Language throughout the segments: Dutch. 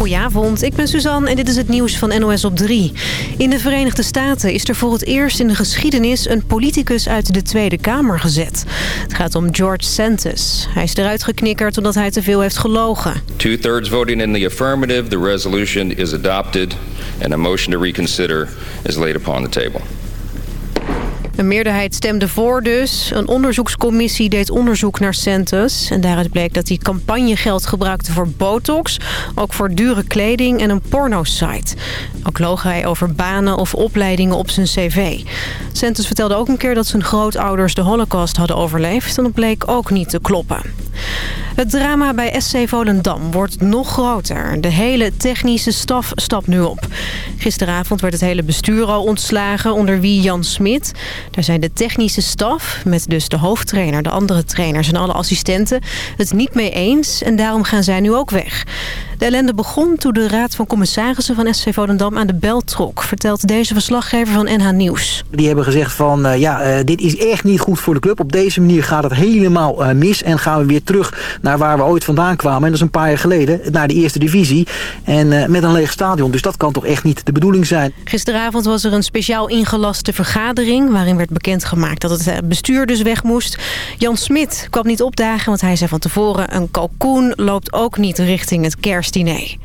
Goedenavond, ik ben Suzanne en dit is het nieuws van NOS op 3. In de Verenigde Staten is er voor het eerst in de geschiedenis... een politicus uit de Tweede Kamer gezet. Het gaat om George Santos. Hij is eruit geknikkerd omdat hij te veel heeft gelogen. Two-thirds voting in the affirmative, the resolution is adopted... and a motion to reconsider is laid upon the table. Een meerderheid stemde voor dus. Een onderzoekscommissie deed onderzoek naar Santos. En daaruit bleek dat hij campagnegeld gebruikte voor botox... ook voor dure kleding en een pornosite. Ook loog hij over banen of opleidingen op zijn cv. Santos vertelde ook een keer dat zijn grootouders de holocaust hadden overleefd... en dat bleek ook niet te kloppen. Het drama bij SC Volendam wordt nog groter. De hele technische staf stapt nu op. Gisteravond werd het hele bestuur al ontslagen, onder wie Jan Smit. Daar zijn de technische staf, met dus de hoofdtrainer, de andere trainers en alle assistenten... het niet mee eens en daarom gaan zij nu ook weg. De ellende begon toen de Raad van Commissarissen van SC Volendam aan de bel trok... vertelt deze verslaggever van NH Nieuws. Die hebben gezegd van, uh, ja, uh, dit is echt niet goed voor de club. Op deze manier gaat het helemaal uh, mis en gaan we weer terug naar waar we ooit vandaan kwamen. En dat is een paar jaar geleden, naar de eerste divisie. En met een leeg stadion, dus dat kan toch echt niet de bedoeling zijn. Gisteravond was er een speciaal ingelaste vergadering... waarin werd bekendgemaakt dat het bestuur dus weg moest. Jan Smit kwam niet opdagen, want hij zei van tevoren... een kalkoen loopt ook niet richting het kerstdiner.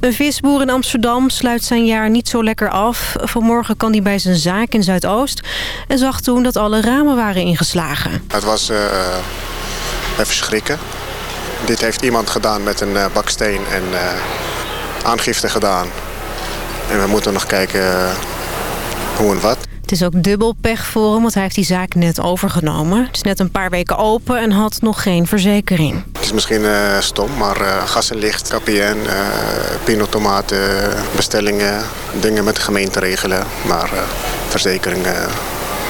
Een visboer in Amsterdam sluit zijn jaar niet zo lekker af. Vanmorgen kan hij bij zijn zaak in Zuidoost... en zag toen dat alle ramen waren ingeslagen. Het was uh, even schrikken. Dit heeft iemand gedaan met een uh, baksteen en aangifte gedaan. En we moeten nog kijken hoe en wat. Het is ook dubbel pech voor hem, want hij heeft die zaak net overgenomen. Het is net een paar weken open en had nog geen verzekering. Het is misschien uh, stom, maar uh, gas en licht, KPN, uh, pinotomaten, bestellingen, dingen met de gemeente regelen. Maar verzekeringen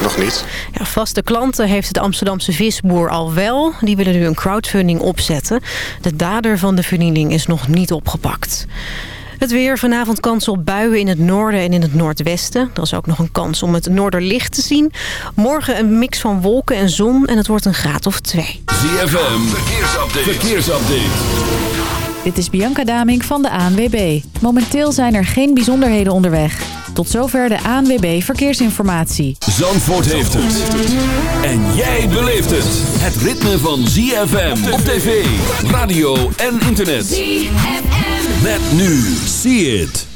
nog niet. Ja, vaste klanten heeft de Amsterdamse visboer al wel. Die willen nu een crowdfunding opzetten. De dader van de vernieling is nog niet opgepakt. Het weer, vanavond kans op buien in het noorden en in het noordwesten. Er is ook nog een kans om het noorderlicht te zien. Morgen een mix van wolken en zon en het wordt een graad of twee. ZFM, verkeersupdate. Dit is Bianca Daming van de ANWB. Momenteel zijn er geen bijzonderheden onderweg. Tot zover de ANWB Verkeersinformatie. Zandvoort heeft het. En jij beleeft het. Het ritme van ZFM op tv, radio en internet. ZFM. Met nu. See it.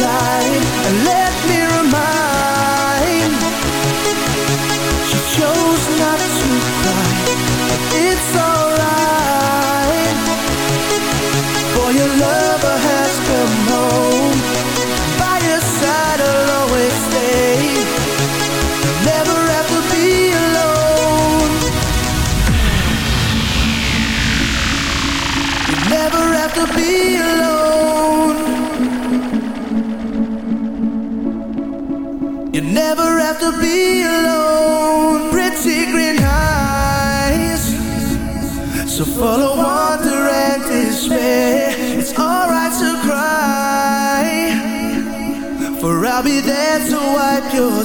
light and let your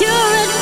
you're a